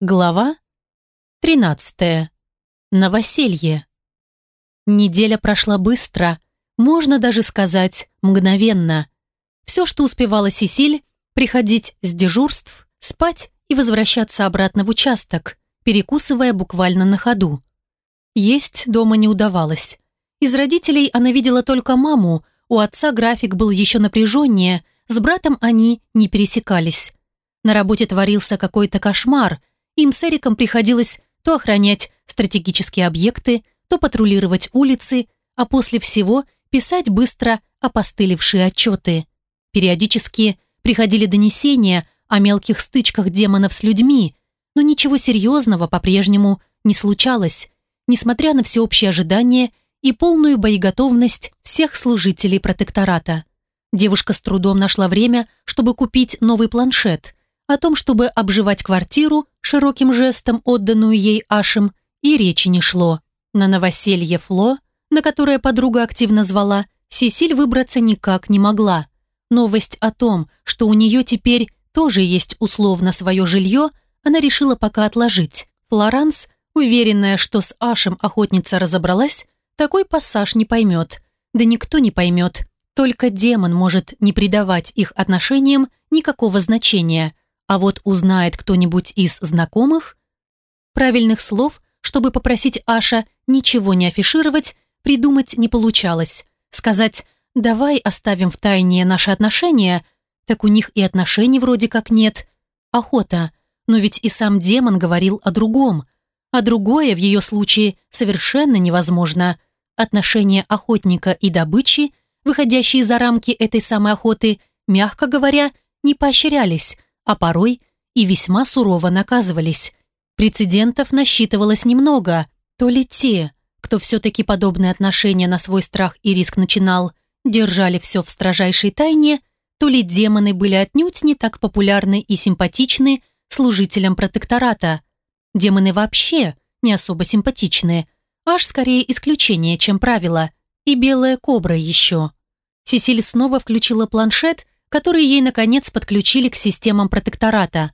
Глава 13. Новоселье. Неделя прошла быстро, можно даже сказать, мгновенно. Все, что успевала Сесиль, приходить с дежурств, спать и возвращаться обратно в участок, перекусывая буквально на ходу. Есть дома не удавалось. Из родителей она видела только маму, у отца график был еще напряженнее, с братом они не пересекались. На работе творился какой-то кошмар – им с Эриком приходилось то охранять стратегические объекты, то патрулировать улицы, а после всего писать быстро опостылевшие отчеты. Периодически приходили донесения о мелких стычках демонов с людьми, но ничего серьезного по-прежнему не случалось, несмотря на всеобщее ожидание и полную боеготовность всех служителей протектората. Девушка с трудом нашла время, чтобы купить новый планшет. О том, чтобы обживать квартиру, широким жестом отданную ей Ашем, и речи не шло. На новоселье Фло, на которое подруга активно звала, Сесиль выбраться никак не могла. Новость о том, что у нее теперь тоже есть условно свое жилье, она решила пока отложить. Флоранс, уверенная, что с Ашем охотница разобралась, такой пассаж не поймет. Да никто не поймет. Только демон может не придавать их отношениям никакого значения. А вот узнает кто-нибудь из знакомых? Правильных слов, чтобы попросить Аша ничего не афишировать, придумать не получалось. Сказать «давай оставим в тайне наши отношения», так у них и отношений вроде как нет. Охота. Но ведь и сам демон говорил о другом. А другое в ее случае совершенно невозможно. Отношения охотника и добычи, выходящие за рамки этой самой охоты, мягко говоря, не поощрялись, а порой и весьма сурово наказывались. Прецедентов насчитывалось немного, то ли те, кто все-таки подобные отношения на свой страх и риск начинал, держали все в строжайшей тайне, то ли демоны были отнюдь не так популярны и симпатичны служителям протектората. Демоны вообще не особо симпатичны, аж скорее исключение, чем правило, и белая кобра еще. Сесиль снова включила планшет которые ей, наконец, подключили к системам протектората.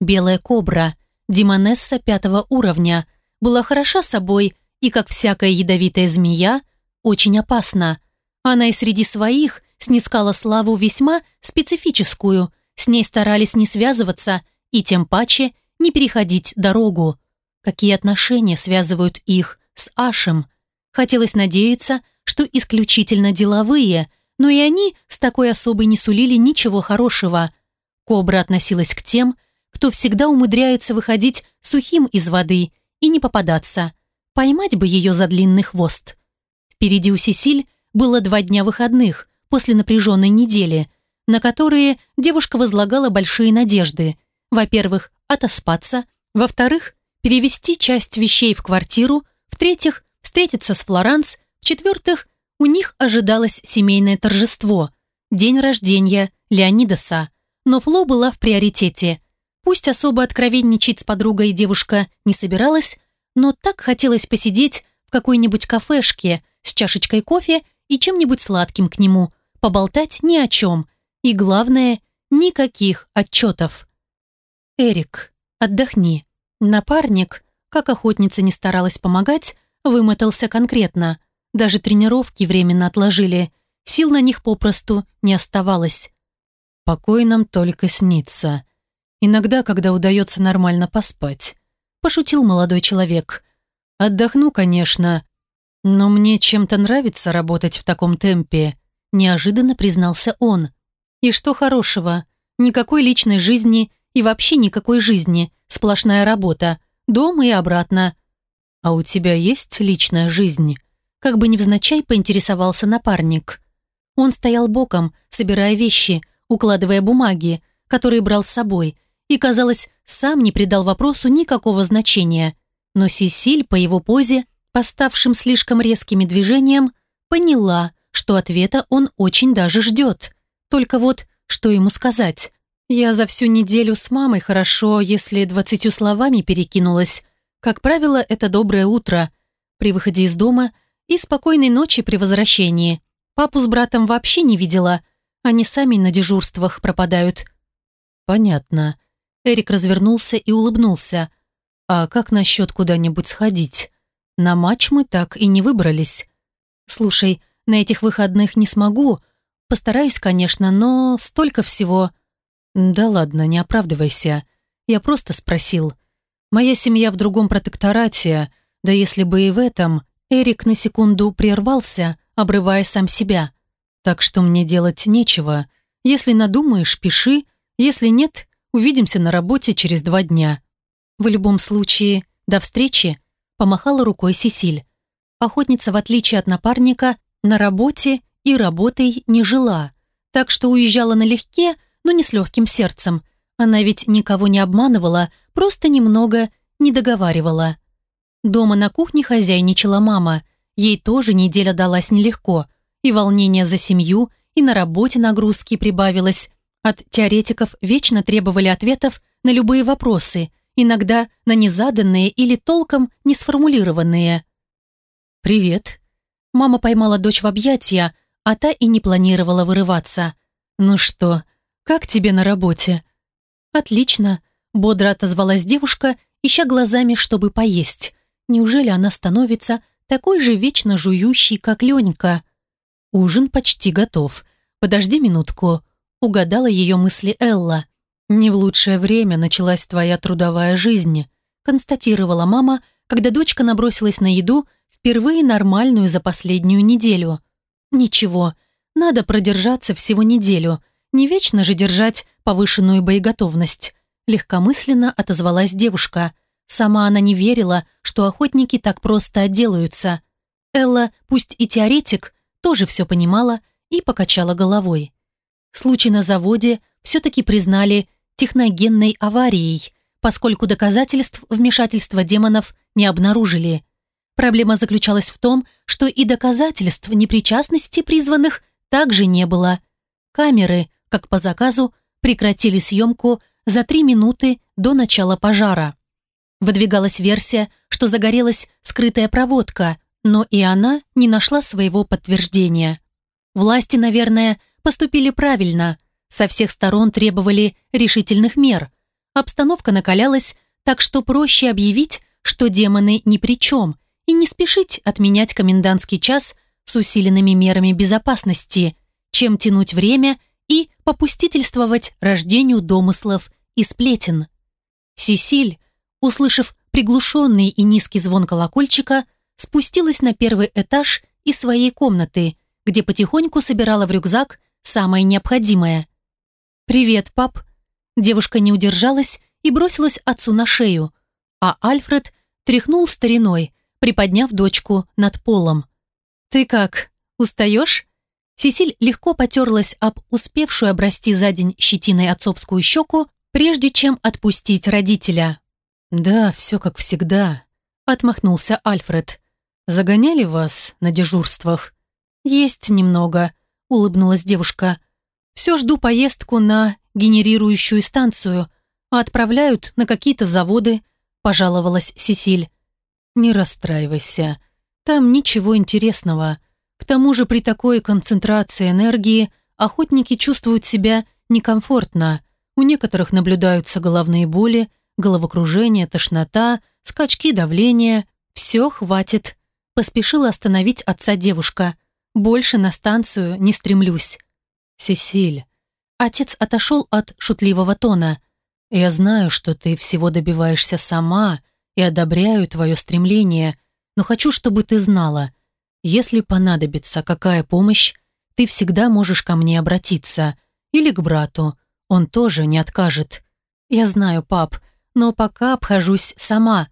Белая кобра, демонесса пятого уровня, была хороша собой и, как всякая ядовитая змея, очень опасна. Она и среди своих снискала славу весьма специфическую, с ней старались не связываться и тем паче не переходить дорогу. Какие отношения связывают их с Ашем? Хотелось надеяться, что исключительно деловые – но и они с такой особой не сулили ничего хорошего. Кобра относилась к тем, кто всегда умудряется выходить сухим из воды и не попадаться. Поймать бы ее за длинный хвост. Впереди у Сесиль было два дня выходных после напряженной недели, на которые девушка возлагала большие надежды. Во-первых, отоспаться, во-вторых, перевести часть вещей в квартиру, в-третьих, встретиться с Флоранс, в-четвертых, у них ожидалось семейное торжество, день рождения Леонидаса, но Фло была в приоритете. Пусть особо откровенничать с подругой девушка не собиралась, но так хотелось посидеть в какой-нибудь кафешке с чашечкой кофе и чем-нибудь сладким к нему, поболтать ни о чем. И главное, никаких отчетов. «Эрик, отдохни». Напарник, как охотница не старалась помогать, вымотался конкретно. Даже тренировки временно отложили. Сил на них попросту не оставалось. «Покой нам только снится. Иногда, когда удается нормально поспать», – пошутил молодой человек. «Отдохну, конечно, но мне чем-то нравится работать в таком темпе», – неожиданно признался он. «И что хорошего? Никакой личной жизни и вообще никакой жизни. Сплошная работа. Дом и обратно». «А у тебя есть личная жизнь?» Как бы невзначай поинтересовался напарник. Он стоял боком, собирая вещи, укладывая бумаги, которые брал с собой, и, казалось, сам не придал вопросу никакого значения. Но Сесиль по его позе, поставшим слишком резкими движением, поняла, что ответа он очень даже ждет. Только вот, что ему сказать? Я за всю неделю с мамой хорошо, если двадцатью словами перекинулась. Как правило, это доброе утро. При выходе из дома – и спокойной ночи при возвращении. Папу с братом вообще не видела. Они сами на дежурствах пропадают. Понятно. Эрик развернулся и улыбнулся. А как насчет куда-нибудь сходить? На матч мы так и не выбрались. Слушай, на этих выходных не смогу. Постараюсь, конечно, но столько всего. Да ладно, не оправдывайся. Я просто спросил. Моя семья в другом протекторате, да если бы и в этом, Эрик на секунду прервался, обрывая сам себя. Так что мне делать нечего. Если надумаешь, пиши. Если нет, увидимся на работе через два дня. В любом случае, до встречи, помахала рукой Сесиль. Охотница, в отличие от напарника, на работе и работой не жила, так что уезжала налегке, но не с легким сердцем. Она ведь никого не обманывала, просто немного не договаривала. Дома на кухне хозяйничала мама. Ей тоже неделя далась нелегко. И волнение за семью, и на работе нагрузки прибавилось. От теоретиков вечно требовали ответов на любые вопросы, иногда на незаданные или толком не сформулированные. «Привет». Мама поймала дочь в объятия, а та и не планировала вырываться. «Ну что, как тебе на работе?» «Отлично», — бодро отозвалась девушка, ища глазами, чтобы поесть. Неужели она становится такой же вечно жующей, как Ленька? «Ужин почти готов. Подожди минутку», — угадала ее мысли Элла. «Не в лучшее время началась твоя трудовая жизнь», — констатировала мама, когда дочка набросилась на еду, впервые нормальную за последнюю неделю. «Ничего, надо продержаться всего неделю», — не вечно же держать повышенную боеготовность. Легкомысленно отозвалась девушка. Сама она не верила, что охотники так просто отделаются. Элла, пусть и теоретик, тоже все понимала и покачала головой. Случай на заводе все-таки признали техногенной аварией, поскольку доказательств вмешательства демонов не обнаружили. Проблема заключалась в том, что и доказательств непричастности призванных также не было. Камеры, как по заказу, прекратили съемку за три минуты до начала пожара. Выдвигалась версия, что загорелась скрытая проводка, но и она не нашла своего подтверждения. Власти, наверное, поступили правильно, со всех сторон требовали решительных мер. Обстановка накалялась, так что проще объявить, что демоны ни при чем, и не спешить отменять комендантский час с усиленными мерами безопасности, чем тянуть время и попустительствовать рождению домыслов и сплетен. Сесиль, услышав приглушенный и низкий звон колокольчика, спустилась на первый этаж из своей комнаты, где потихоньку собирала в рюкзак самое необходимое. «Привет, пап!» Девушка не удержалась и бросилась отцу на шею, а Альфред тряхнул стариной, приподняв дочку над полом. «Ты как, устаешь?» Сесиль легко потерлась об успевшую обрасти за день щетиной отцовскую щеку, прежде чем отпустить родителя. «Да, все как всегда», — отмахнулся Альфред. «Загоняли вас на дежурствах?» «Есть немного», — улыбнулась девушка. «Все жду поездку на генерирующую станцию, а отправляют на какие-то заводы», — пожаловалась Сесиль. «Не расстраивайся, там ничего интересного», к тому же при такой концентрации энергии охотники чувствуют себя некомфортно. У некоторых наблюдаются головные боли, головокружение, тошнота, скачки давления. Все, хватит. Поспешила остановить отца девушка. Больше на станцию не стремлюсь. Сесиль. Отец отошел от шутливого тона. Я знаю, что ты всего добиваешься сама и одобряю твое стремление, но хочу, чтобы ты знала – если понадобится какая помощь, ты всегда можешь ко мне обратиться. Или к брату. Он тоже не откажет. Я знаю, пап, но пока обхожусь сама.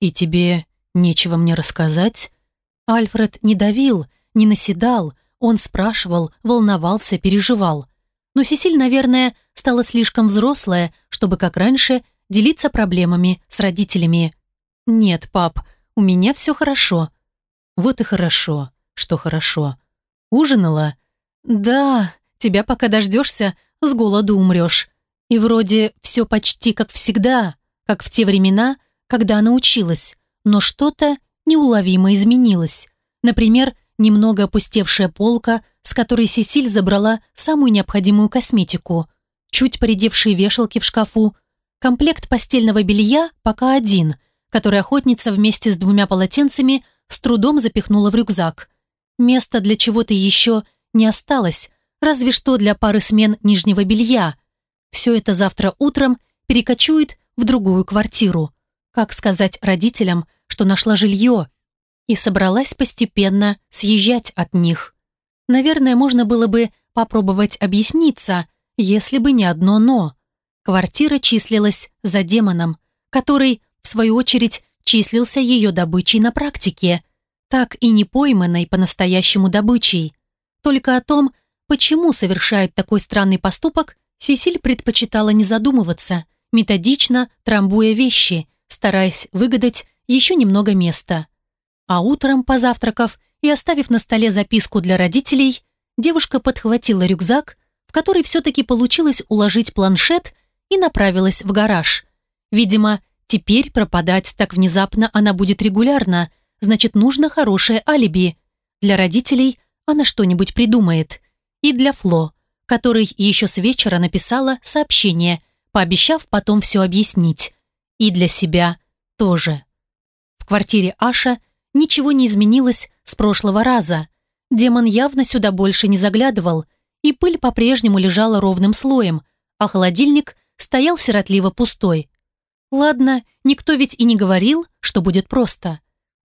И тебе нечего мне рассказать? Альфред не давил, не наседал. Он спрашивал, волновался, переживал. Но Сесиль, наверное, стала слишком взрослая, чтобы, как раньше, делиться проблемами с родителями. «Нет, пап, у меня все хорошо. Вот и хорошо, что хорошо. Ужинала? Да, тебя пока дождешься, с голоду умрешь. И вроде все почти как всегда, как в те времена, когда она училась, но что-то неуловимо изменилось. Например, немного опустевшая полка, с которой Сесиль забрала самую необходимую косметику, чуть поредевшие вешалки в шкафу, Комплект постельного белья пока один, который охотница вместе с двумя полотенцами с трудом запихнула в рюкзак. Места для чего-то еще не осталось, разве что для пары смен нижнего белья. Все это завтра утром перекочует в другую квартиру. Как сказать родителям, что нашла жилье и собралась постепенно съезжать от них. Наверное, можно было бы попробовать объясниться, если бы не одно «но». Квартира числилась за демоном, который, в свою очередь, числился ее добычей на практике, так и не пойманной по-настоящему добычей. Только о том, почему совершает такой странный поступок, Сесиль предпочитала не задумываться, методично трамбуя вещи, стараясь выгадать еще немного места. А утром, позавтракав и оставив на столе записку для родителей, девушка подхватила рюкзак, в который все-таки получилось уложить планшет и направилась в гараж. Видимо, теперь пропадать так внезапно она будет регулярно, значит, нужно хорошее алиби. Для родителей она что-нибудь придумает. И для Фло, которой еще с вечера написала сообщение, пообещав потом все объяснить. И для себя тоже. В квартире Аша ничего не изменилось с прошлого раза. Демон явно сюда больше не заглядывал, и пыль по-прежнему лежала ровным слоем, а холодильник стоял сиротливо пустой. Ладно, никто ведь и не говорил, что будет просто.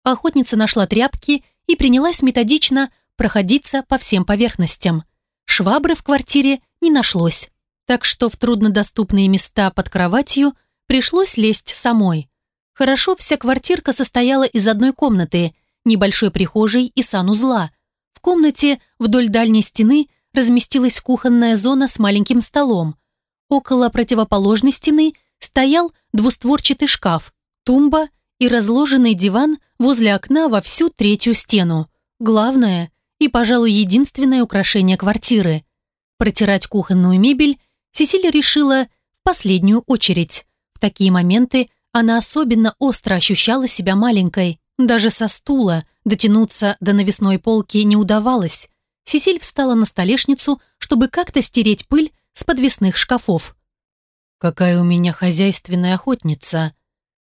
Охотница нашла тряпки и принялась методично проходиться по всем поверхностям. Швабры в квартире не нашлось, так что в труднодоступные места под кроватью пришлось лезть самой. Хорошо вся квартирка состояла из одной комнаты, небольшой прихожей и санузла. В комнате вдоль дальней стены разместилась кухонная зона с маленьким столом. Около противоположной стены стоял двустворчатый шкаф, тумба и разложенный диван возле окна во всю третью стену. Главное и, пожалуй, единственное украшение квартиры. Протирать кухонную мебель Сесилия решила в последнюю очередь. В такие моменты она особенно остро ощущала себя маленькой. Даже со стула дотянуться до навесной полки не удавалось. Сесиль встала на столешницу, чтобы как-то стереть пыль с подвесных шкафов. «Какая у меня хозяйственная охотница!»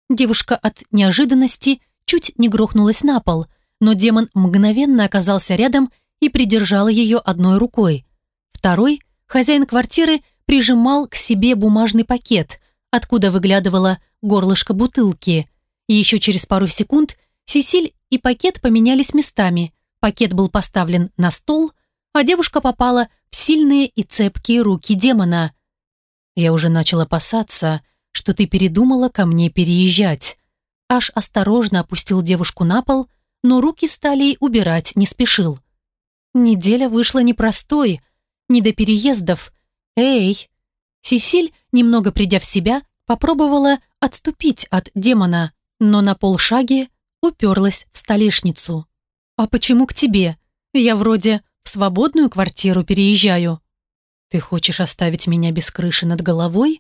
Девушка от неожиданности чуть не грохнулась на пол, но демон мгновенно оказался рядом и придержал ее одной рукой. Второй, хозяин квартиры, прижимал к себе бумажный пакет, откуда выглядывало горлышко бутылки. И еще через пару секунд Сесиль и пакет поменялись местами. Пакет был поставлен на стол, а девушка попала в сильные и цепкие руки демона. «Я уже начал опасаться, что ты передумала ко мне переезжать». Аж осторожно опустил девушку на пол, но руки стали убирать не спешил. Неделя вышла непростой, не до переездов. «Эй!» Сесиль, немного придя в себя, попробовала отступить от демона, но на полшаге уперлась в столешницу. «А почему к тебе? Я вроде в свободную квартиру переезжаю». «Ты хочешь оставить меня без крыши над головой?»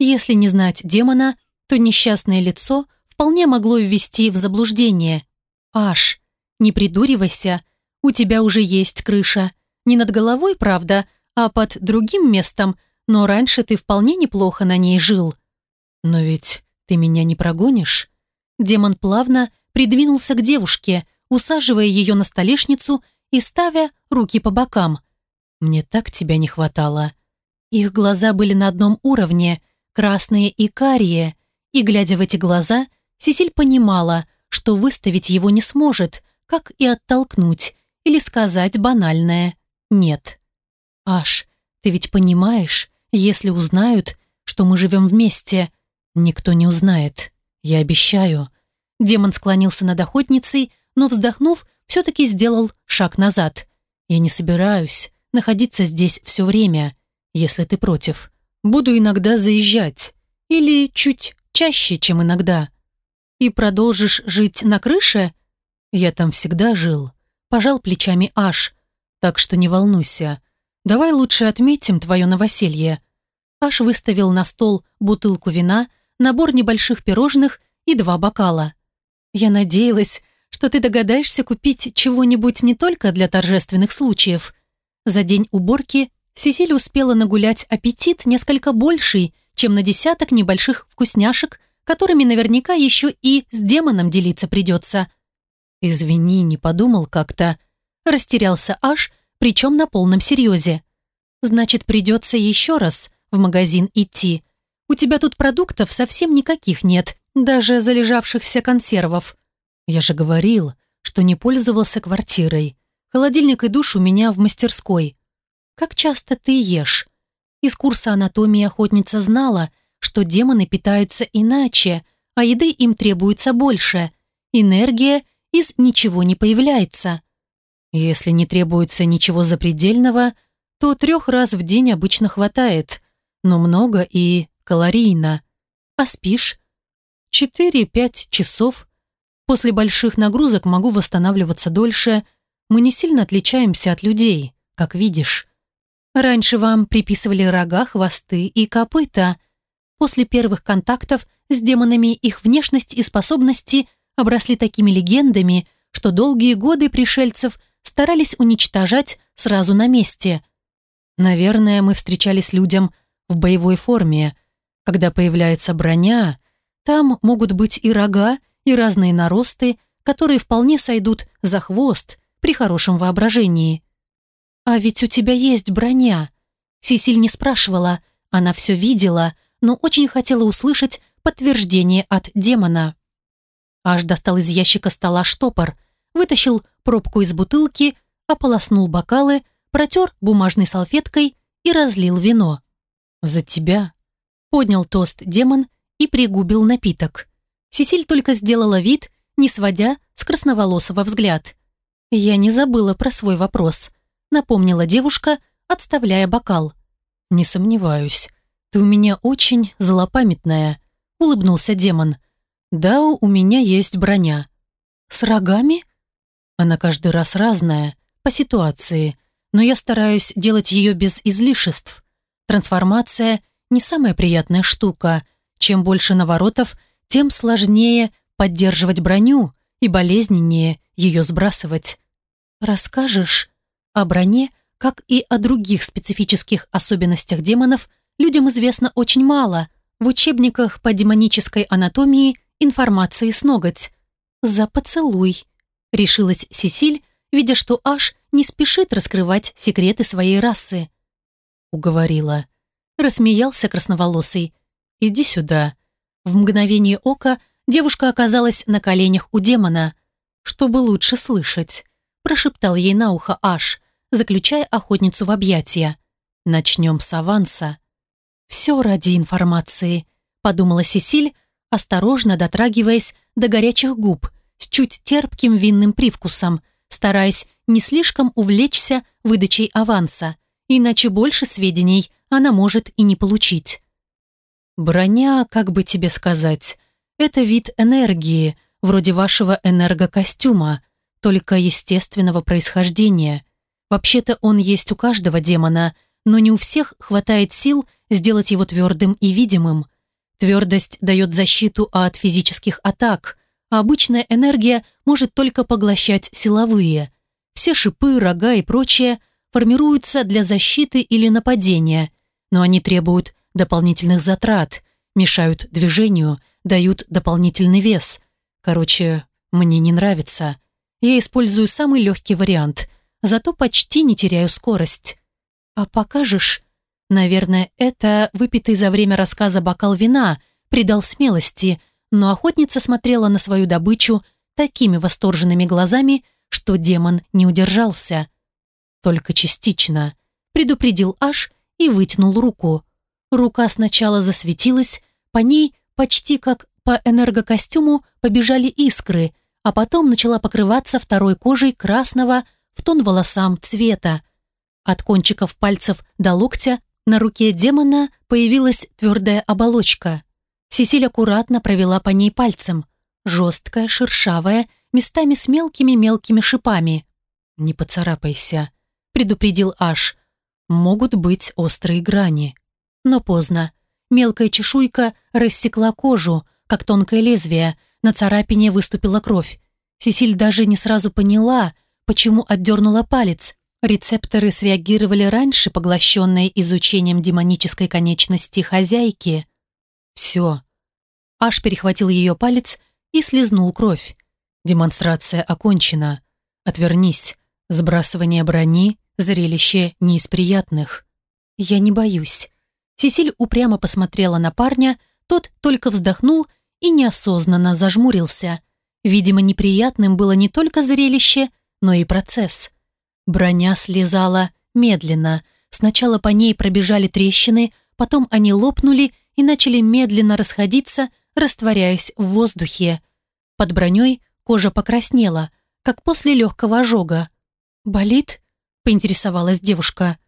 Если не знать демона, то несчастное лицо вполне могло ввести в заблуждение. «Аш, не придуривайся, у тебя уже есть крыша. Не над головой, правда, а под другим местом, но раньше ты вполне неплохо на ней жил». «Но ведь ты меня не прогонишь?» Демон плавно придвинулся к девушке, усаживая ее на столешницу и ставя руки по бокам. «Мне так тебя не хватало». Их глаза были на одном уровне, красные и карие, и, глядя в эти глаза, Сесиль понимала, что выставить его не сможет, как и оттолкнуть, или сказать банальное «нет». «Аш, ты ведь понимаешь, если узнают, что мы живем вместе, никто не узнает, я обещаю». Демон склонился над охотницей, но, вздохнув, все-таки сделал шаг назад. «Я не собираюсь находиться здесь все время, если ты против. Буду иногда заезжать. Или чуть чаще, чем иногда. И продолжишь жить на крыше? Я там всегда жил. Пожал плечами Аш. Так что не волнуйся. Давай лучше отметим твое новоселье. Аш выставил на стол бутылку вина, набор небольших пирожных и два бокала. Я надеялась, что ты догадаешься купить чего-нибудь не только для торжественных случаев. За день уборки Сесиль успела нагулять аппетит несколько больший, чем на десяток небольших вкусняшек, которыми наверняка еще и с демоном делиться придется. «Извини, не подумал как-то». Растерялся аж, причем на полном серьезе. «Значит, придется еще раз в магазин идти. У тебя тут продуктов совсем никаких нет, даже залежавшихся консервов. Я же говорил, что не пользовался квартирой. Холодильник и душ у меня в мастерской. Как часто ты ешь? Из курса анатомии охотница знала, что демоны питаются иначе, а еды им требуется больше. Энергия из ничего не появляется. Если не требуется ничего запредельного, то трех раз в день обычно хватает, но много и калорийно. А спишь? 4-5 часов. После больших нагрузок могу восстанавливаться дольше. Мы не сильно отличаемся от людей, как видишь. Раньше вам приписывали рога, хвосты и копыта. После первых контактов с демонами их внешность и способности обросли такими легендами, что долгие годы пришельцев старались уничтожать сразу на месте. Наверное, мы встречались людям в боевой форме. Когда появляется броня, там могут быть и рога, и разные наросты, которые вполне сойдут за хвост при хорошем воображении. «А ведь у тебя есть броня», Сисиль не спрашивала, она все видела, но очень хотела услышать подтверждение от демона. Аж достал из ящика стола штопор, вытащил пробку из бутылки, ополоснул бокалы, протер бумажной салфеткой и разлил вино. «За тебя!» Поднял тост демон и пригубил напиток. Сесиль только сделала вид, не сводя с красноволосого взгляд. «Я не забыла про свой вопрос», напомнила девушка, отставляя бокал. «Не сомневаюсь. Ты у меня очень злопамятная», улыбнулся демон. «Да, у меня есть броня». «С рогами?» Она каждый раз разная, по ситуации, но я стараюсь делать ее без излишеств. Трансформация – не самая приятная штука. Чем больше наворотов, тем сложнее поддерживать броню и болезненнее ее сбрасывать. «Расскажешь?» О броне, как и о других специфических особенностях демонов, людям известно очень мало. В учебниках по демонической анатомии информации с ноготь. «За поцелуй», — решилась Сесиль, видя, что Аш не спешит раскрывать секреты своей расы. Уговорила. Рассмеялся красноволосый. «Иди сюда». В мгновение ока девушка оказалась на коленях у демона. «Чтобы лучше слышать», — прошептал ей на ухо Аш, заключая охотницу в объятия. «Начнем с аванса». «Все ради информации», — подумала Сесиль, осторожно дотрагиваясь до горячих губ с чуть терпким винным привкусом, стараясь не слишком увлечься выдачей аванса, иначе больше сведений она может и не получить. Броня, как бы тебе сказать, это вид энергии, вроде вашего энергокостюма, только естественного происхождения. Вообще-то он есть у каждого демона, но не у всех хватает сил сделать его твердым и видимым. Твердость дает защиту от физических атак, а обычная энергия может только поглощать силовые. Все шипы, рога и прочее формируются для защиты или нападения, но они требуют дополнительных затрат, мешают движению, дают дополнительный вес. Короче, мне не нравится. Я использую самый легкий вариант, зато почти не теряю скорость. А покажешь? Наверное, это выпитый за время рассказа бокал вина придал смелости, но охотница смотрела на свою добычу такими восторженными глазами, что демон не удержался. Только частично. Предупредил Аш и вытянул руку. Рука сначала засветилась, по ней почти как по энергокостюму побежали искры, а потом начала покрываться второй кожей красного в тон волосам цвета. От кончиков пальцев до локтя на руке демона появилась твердая оболочка. Сесиль аккуратно провела по ней пальцем. Жесткая, шершавая, местами с мелкими-мелкими шипами. «Не поцарапайся», — предупредил Аш. «Могут быть острые грани». Но поздно. Мелкая чешуйка рассекла кожу, как тонкое лезвие, на царапине выступила кровь. Сесиль даже не сразу поняла, почему отдернула палец, Рецепторы среагировали раньше, поглощенные изучением демонической конечности хозяйки. Все. Аш перехватил ее палец и слезнул кровь. Демонстрация окончена. Отвернись. Сбрасывание брони – зрелище не из приятных. Я не боюсь. Сесиль упрямо посмотрела на парня, тот только вздохнул и неосознанно зажмурился. Видимо, неприятным было не только зрелище, но и процесс. Броня слезала медленно. Сначала по ней пробежали трещины, потом они лопнули и начали медленно расходиться, растворяясь в воздухе. Под броней кожа покраснела, как после легкого ожога. «Болит?» – поинтересовалась девушка.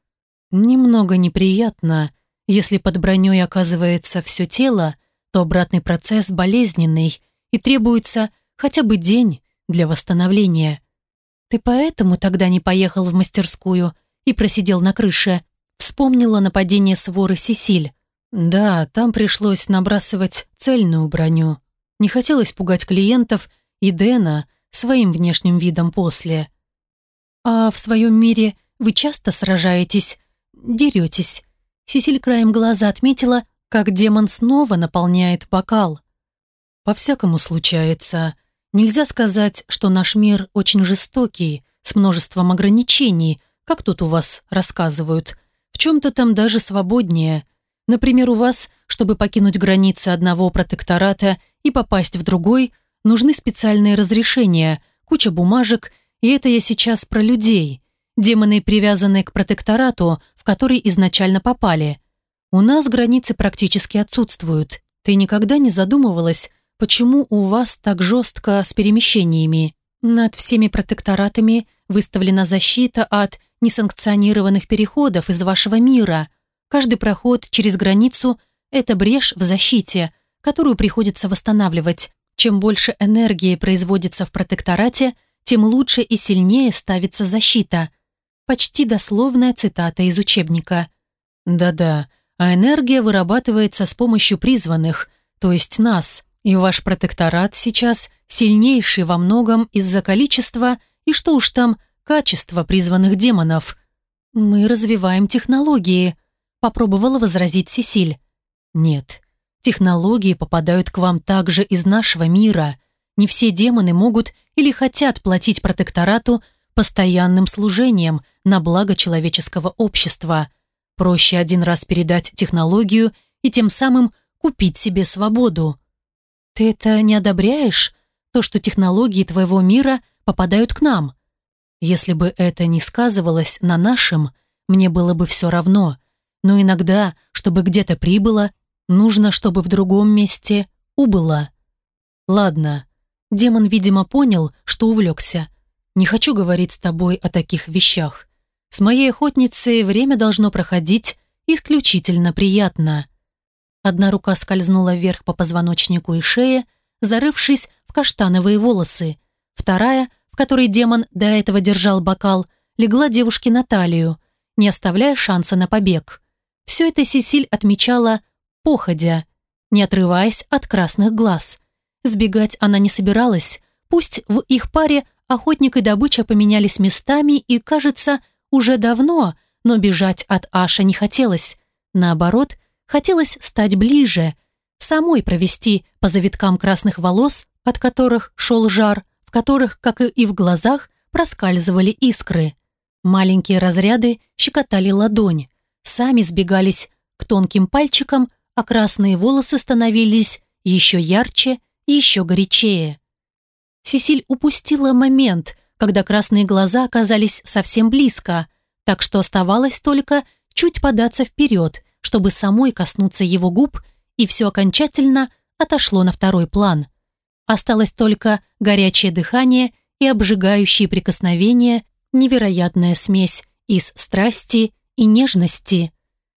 «Немного неприятно. Если под броней оказывается все тело, то обратный процесс болезненный и требуется хотя бы день для восстановления. Ты поэтому тогда не поехал в мастерскую и просидел на крыше?» Вспомнила нападение своры Сесиль. Да, там пришлось набрасывать цельную броню. Не хотелось пугать клиентов и Дэна своим внешним видом после. «А в своем мире вы часто сражаетесь, деретесь?» Сесиль краем глаза отметила, как демон снова наполняет бокал. «По-всякому случается. Нельзя сказать, что наш мир очень жестокий, с множеством ограничений, как тут у вас рассказывают. В чем-то там даже свободнее. Например, у вас, чтобы покинуть границы одного протектората и попасть в другой, нужны специальные разрешения, куча бумажек, и это я сейчас про людей. Демоны, привязанные к протекторату, в который изначально попали. У нас границы практически отсутствуют. Ты никогда не задумывалась, почему у вас так жестко с перемещениями? Над всеми протекторатами выставлена защита от несанкционированных переходов из вашего мира. Каждый проход через границу – это брешь в защите, которую приходится восстанавливать. Чем больше энергии производится в протекторате, тем лучше и сильнее ставится защита. Почти дословная цитата из учебника. Да-да, а энергия вырабатывается с помощью призванных, то есть нас, и ваш протекторат сейчас сильнейший во многом из-за количества и что уж там качества призванных демонов. Мы развиваем технологии, попробовала возразить Сесиль. Нет, технологии попадают к вам также из нашего мира. Не все демоны могут или хотят платить протекторату постоянным служением на благо человеческого общества. Проще один раз передать технологию и тем самым купить себе свободу. Ты это не одобряешь? То, что технологии твоего мира попадают к нам? Если бы это не сказывалось на нашем, мне было бы все равно. Но иногда, чтобы где-то прибыло, нужно, чтобы в другом месте убыло. Ладно. Демон, видимо, понял, что увлекся. Не хочу говорить с тобой о таких вещах. С моей охотницей время должно проходить исключительно приятно. Одна рука скользнула вверх по позвоночнику и шее, зарывшись в каштановые волосы. Вторая — в которой демон до этого держал бокал, легла девушке на талию, не оставляя шанса на побег. Все это Сесиль отмечала походя, не отрываясь от красных глаз. Сбегать она не собиралась, пусть в их паре охотник и добыча поменялись местами и, кажется, уже давно, но бежать от Аша не хотелось. Наоборот, хотелось стать ближе, самой провести по завиткам красных волос, от которых шел жар, которых, как и в глазах, проскальзывали искры. Маленькие разряды щекотали ладонь, сами сбегались к тонким пальчикам, а красные волосы становились еще ярче, еще горячее. Сесиль упустила момент, когда красные глаза оказались совсем близко, так что оставалось только чуть податься вперед, чтобы самой коснуться его губ, и все окончательно отошло на второй план. Осталось только горячее дыхание и обжигающие прикосновения, невероятная смесь из страсти и нежности.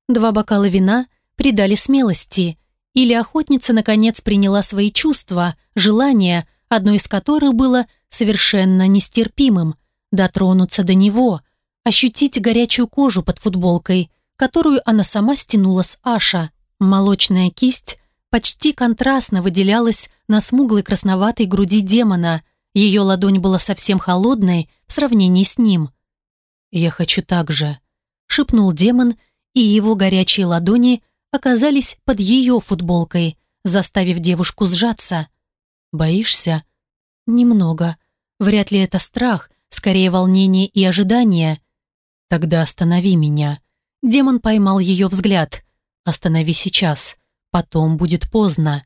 Два бокала вина придали смелости, или охотница наконец приняла свои чувства, желания, одно из которых было совершенно нестерпимым – дотронуться до него, ощутить горячую кожу под футболкой, которую она сама стянула с Аша. Молочная кисть почти контрастно выделялась на смуглой красноватой груди демона. Ее ладонь была совсем холодной в сравнении с ним. «Я хочу так же», — шепнул демон, и его горячие ладони оказались под ее футболкой, заставив девушку сжаться. «Боишься?» «Немного. Вряд ли это страх, скорее волнение и ожидание». «Тогда останови меня». Демон поймал ее взгляд. «Останови сейчас. Потом будет поздно».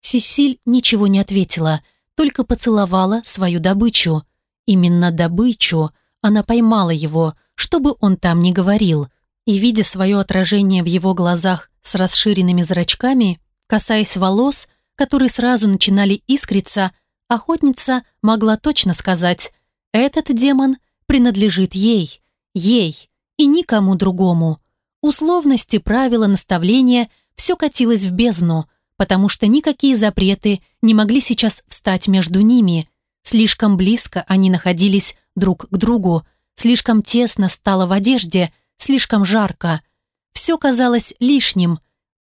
Сесиль ничего не ответила, только поцеловала свою добычу. Именно добычу она поймала его, чтобы он там не говорил. И, видя свое отражение в его глазах с расширенными зрачками, касаясь волос, которые сразу начинали искриться, охотница могла точно сказать, этот демон принадлежит ей, ей и никому другому. Условности, правила, наставления – все катилось в бездну, потому что никакие запреты не могли сейчас встать между ними. Слишком близко они находились друг к другу, слишком тесно стало в одежде, слишком жарко. Все казалось лишним.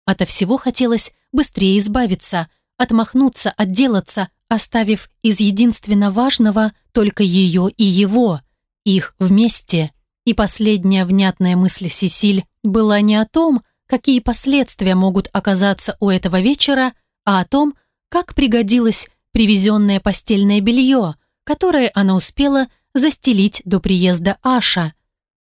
Ото всего хотелось быстрее избавиться, отмахнуться, отделаться, оставив из единственно важного только ее и его, их вместе. И последняя внятная мысль Сесиль была не о том, какие последствия могут оказаться у этого вечера, а о том, как пригодилось привезенное постельное белье, которое она успела застелить до приезда Аша.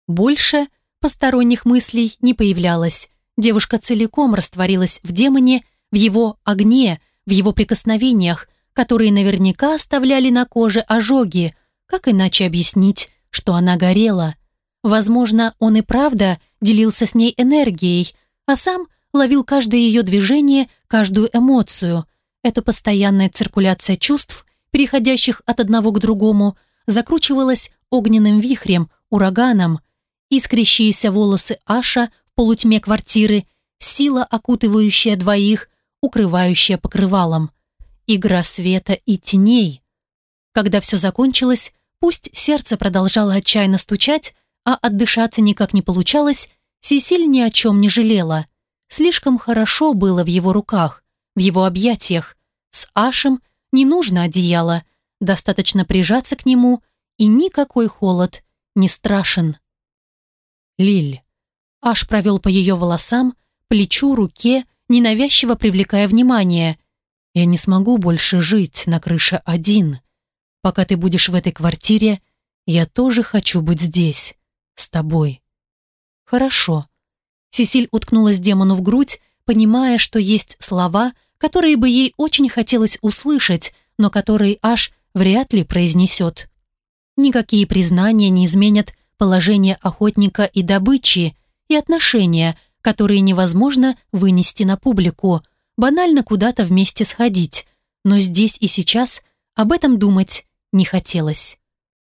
Больше посторонних мыслей не появлялось. Девушка целиком растворилась в демоне, в его огне, в его прикосновениях, которые наверняка оставляли на коже ожоги. Как иначе объяснить, что она горела? Возможно, он и правда делился с ней энергией, а сам ловил каждое ее движение, каждую эмоцию. Эта постоянная циркуляция чувств, переходящих от одного к другому, закручивалась огненным вихрем, ураганом. Искрящиеся волосы Аша в полутьме квартиры, сила, окутывающая двоих, укрывающая покрывалом. Игра света и теней. Когда все закончилось, пусть сердце продолжало отчаянно стучать, а отдышаться никак не получалось, Сесиль ни о чем не жалела. Слишком хорошо было в его руках, в его объятиях. С Ашем не нужно одеяло, достаточно прижаться к нему, и никакой холод не страшен. Лиль. Аш провел по ее волосам, плечу, руке, ненавязчиво привлекая внимание. «Я не смогу больше жить на крыше один. Пока ты будешь в этой квартире, я тоже хочу быть здесь, с тобой». «Хорошо». Сесиль уткнулась демону в грудь, понимая, что есть слова, которые бы ей очень хотелось услышать, но которые аж вряд ли произнесет. Никакие признания не изменят положение охотника и добычи и отношения, которые невозможно вынести на публику, банально куда-то вместе сходить, но здесь и сейчас об этом думать не хотелось.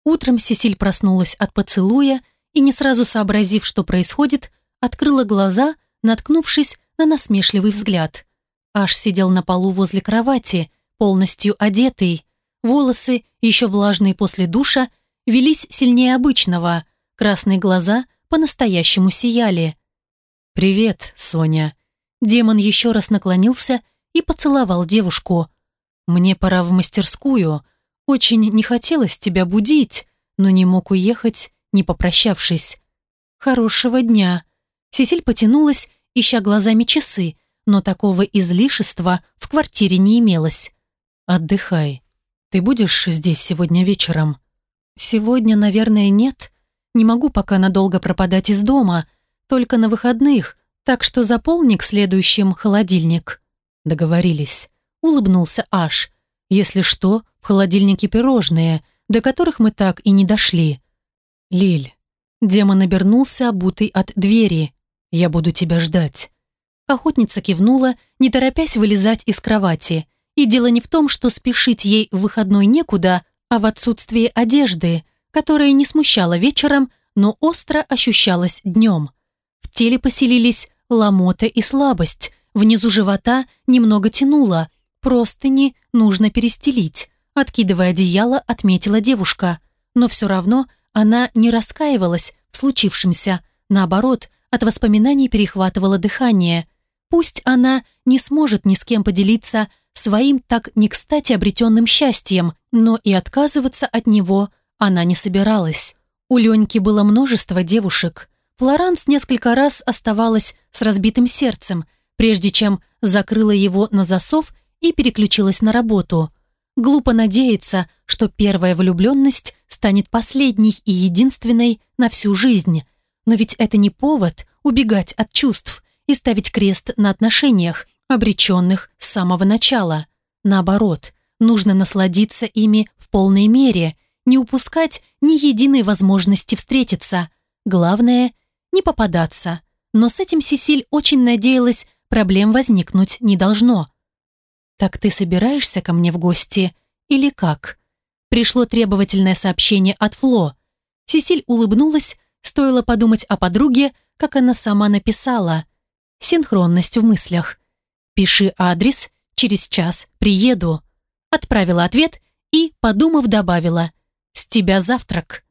Утром Сесиль проснулась от поцелуя и, не сразу сообразив, что происходит, открыла глаза, наткнувшись на насмешливый взгляд. Аж сидел на полу возле кровати, полностью одетый. Волосы, еще влажные после душа, велись сильнее обычного, красные глаза по-настоящему сияли. «Привет, Соня». Демон еще раз наклонился и поцеловал девушку. «Мне пора в мастерскую. Очень не хотелось тебя будить, но не мог уехать не попрощавшись. «Хорошего дня!» Сесиль потянулась, ища глазами часы, но такого излишества в квартире не имелось. «Отдыхай. Ты будешь здесь сегодня вечером?» «Сегодня, наверное, нет. Не могу пока надолго пропадать из дома, только на выходных, так что заполни к следующим холодильник». Договорились. Улыбнулся Аш. «Если что, в холодильнике пирожные, до которых мы так и не дошли. «Лиль». Демон обернулся, обутый от двери. «Я буду тебя ждать». Охотница кивнула, не торопясь вылезать из кровати. И дело не в том, что спешить ей в выходной некуда, а в отсутствии одежды, которая не смущала вечером, но остро ощущалась днем. В теле поселились ломота и слабость, внизу живота немного тянуло, простыни нужно перестелить. Откидывая одеяло, отметила девушка. Но все равно она не раскаивалась в случившемся, наоборот, от воспоминаний перехватывала дыхание. Пусть она не сможет ни с кем поделиться своим так не кстати обретенным счастьем, но и отказываться от него она не собиралась. У Леньки было множество девушек. Флоранс несколько раз оставалась с разбитым сердцем, прежде чем закрыла его на засов и переключилась на работу. Глупо надеяться, что первая влюбленность станет последней и единственной на всю жизнь. Но ведь это не повод убегать от чувств и ставить крест на отношениях, обреченных с самого начала. Наоборот, нужно насладиться ими в полной мере, не упускать ни единой возможности встретиться. Главное – не попадаться. Но с этим Сесиль очень надеялась, проблем возникнуть не должно. «Так ты собираешься ко мне в гости? Или как?» Пришло требовательное сообщение от Фло. Сесиль улыбнулась, стоило подумать о подруге, как она сама написала. Синхронность в мыслях. «Пиши адрес, через час приеду». Отправила ответ и, подумав, добавила «С тебя завтрак».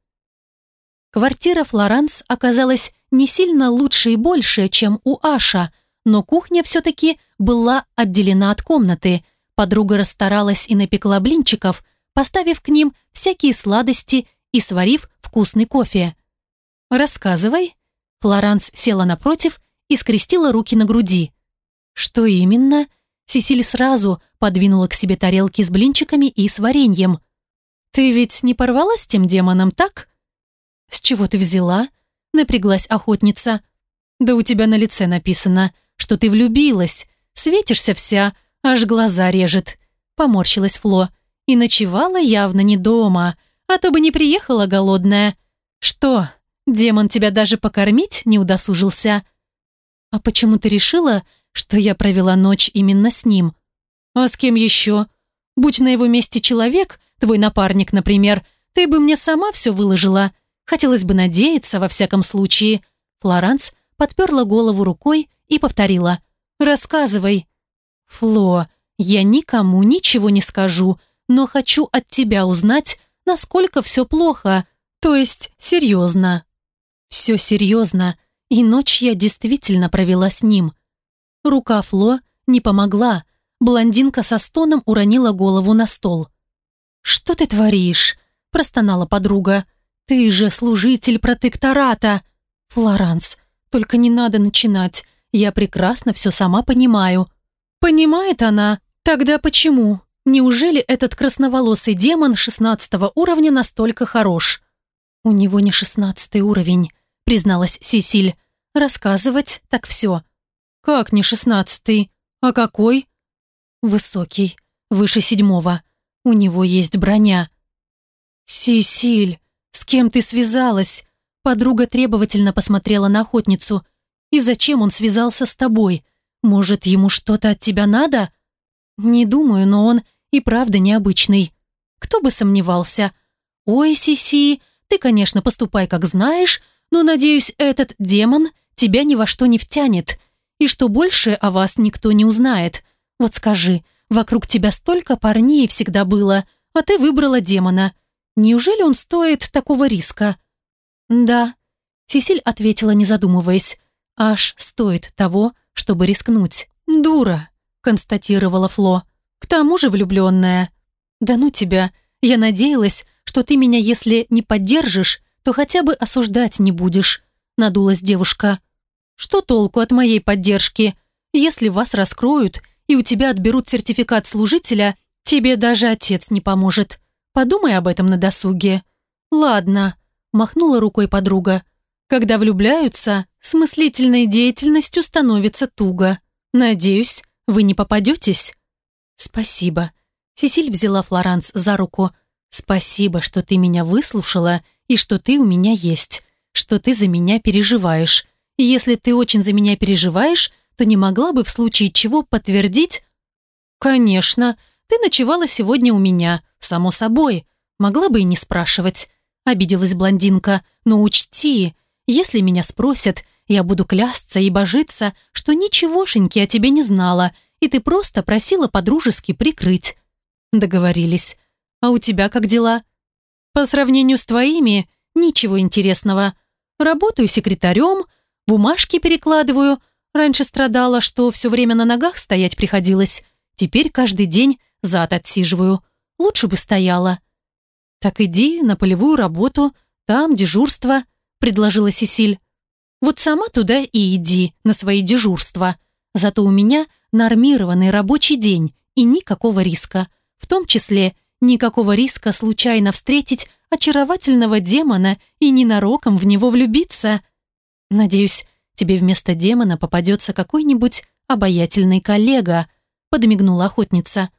Квартира Флоранс оказалась не сильно лучше и больше, чем у Аша, но кухня все-таки была отделена от комнаты. Подруга расстаралась и напекла блинчиков, поставив к ним всякие сладости и сварив вкусный кофе. «Рассказывай». Флоранс села напротив и скрестила руки на груди. «Что именно?» Сесиль сразу подвинула к себе тарелки с блинчиками и с вареньем. «Ты ведь не порвала с тем демоном, так?» «С чего ты взяла?» Напряглась охотница. «Да у тебя на лице написано, что ты влюбилась. Светишься вся, аж глаза режет». Поморщилась Фло. «И ночевала явно не дома, а то бы не приехала голодная. Что, демон тебя даже покормить не удосужился?» «А почему ты решила, что я провела ночь именно с ним?» «А с кем еще? Будь на его месте человек, твой напарник, например, ты бы мне сама все выложила. Хотелось бы надеяться, во всяком случае». Флоранс подперла голову рукой и повторила. «Рассказывай». «Фло, я никому ничего не скажу, но хочу от тебя узнать, насколько все плохо, то есть серьезно». «Все серьезно, и ночь я действительно провела с ним». Рука Фло не помогла, блондинка со стоном уронила голову на стол. «Что ты творишь?» – простонала подруга. «Ты же служитель протектората!» «Флоранс, только не надо начинать. Я прекрасно все сама понимаю». «Понимает она? Тогда почему? Неужели этот красноволосый демон шестнадцатого уровня настолько хорош?» «У него не шестнадцатый уровень», — призналась Сесиль. «Рассказывать так все». «Как не шестнадцатый? А какой?» «Высокий, выше седьмого. У него есть броня». «Сесиль!» «С кем ты связалась?» Подруга требовательно посмотрела на охотницу. «И зачем он связался с тобой? Может, ему что-то от тебя надо?» «Не думаю, но он и правда необычный. Кто бы сомневался?» «Ой, Сиси, ты, конечно, поступай как знаешь, но, надеюсь, этот демон тебя ни во что не втянет. И что больше о вас никто не узнает. Вот скажи, вокруг тебя столько парней всегда было, а ты выбрала демона. Неужели он стоит такого риска? Да. Сесиль ответила, не задумываясь. Аж стоит того, чтобы рискнуть. Дура, констатировала Фло. К тому же влюбленная. Да ну тебя. Я надеялась, что ты меня, если не поддержишь, то хотя бы осуждать не будешь. Надулась девушка. Что толку от моей поддержки? Если вас раскроют и у тебя отберут сертификат служителя, тебе даже отец не поможет. Подумай об этом на досуге». «Ладно», – махнула рукой подруга. «Когда влюбляются, с мыслительной деятельностью становится туго. Надеюсь, вы не попадетесь?» «Спасибо». Сесиль взяла Флоранс за руку. «Спасибо, что ты меня выслушала и что ты у меня есть, что ты за меня переживаешь. И если ты очень за меня переживаешь, то не могла бы в случае чего подтвердить?» «Конечно, ты ночевала сегодня у меня, само собой. Могла бы и не спрашивать. Обиделась блондинка. Но учти, если меня спросят, я буду клясться и божиться, что ничегошеньки о тебе не знала, и ты просто просила подружески прикрыть. Договорились. А у тебя как дела? По сравнению с твоими, ничего интересного. Работаю секретарем, бумажки перекладываю. Раньше страдала, что все время на ногах стоять приходилось. Теперь каждый день зад отсиживаю. Лучше бы стояла». «Так иди на полевую работу, там дежурство», — предложила Сесиль. Вот сама туда и иди на свои дежурства. Зато у меня нормированный рабочий день и никакого риска. В том числе никакого риска случайно встретить очаровательного демона и ненароком в него влюбиться. Надеюсь, тебе вместо демона попадется какой-нибудь обаятельный коллега, подмигнула охотница.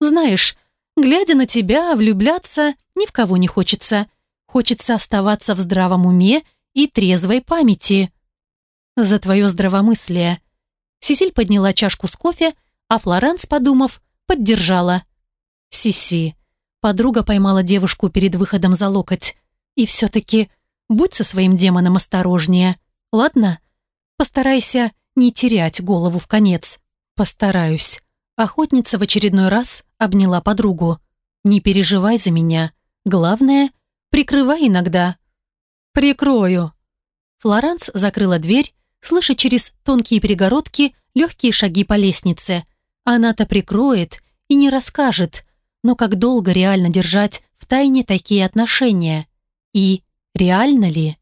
Знаешь, глядя на тебя, влюбляться ни в кого не хочется. Хочется оставаться в здравом уме и трезвой памяти. За твое здравомыслие. Сисиль подняла чашку с кофе, а Флоранс, подумав, поддержала. Сиси. Подруга поймала девушку перед выходом за локоть. И все-таки будь со своим демоном осторожнее. Ладно? Постарайся не терять голову в конец. Постараюсь. Охотница в очередной раз обняла подругу. Не переживай за меня. Главное, прикрывай иногда. Прикрою. Флоранс закрыла дверь, слыша через тонкие перегородки легкие шаги по лестнице. Она-то прикроет и не расскажет, но как долго реально держать в тайне такие отношения? И реально ли?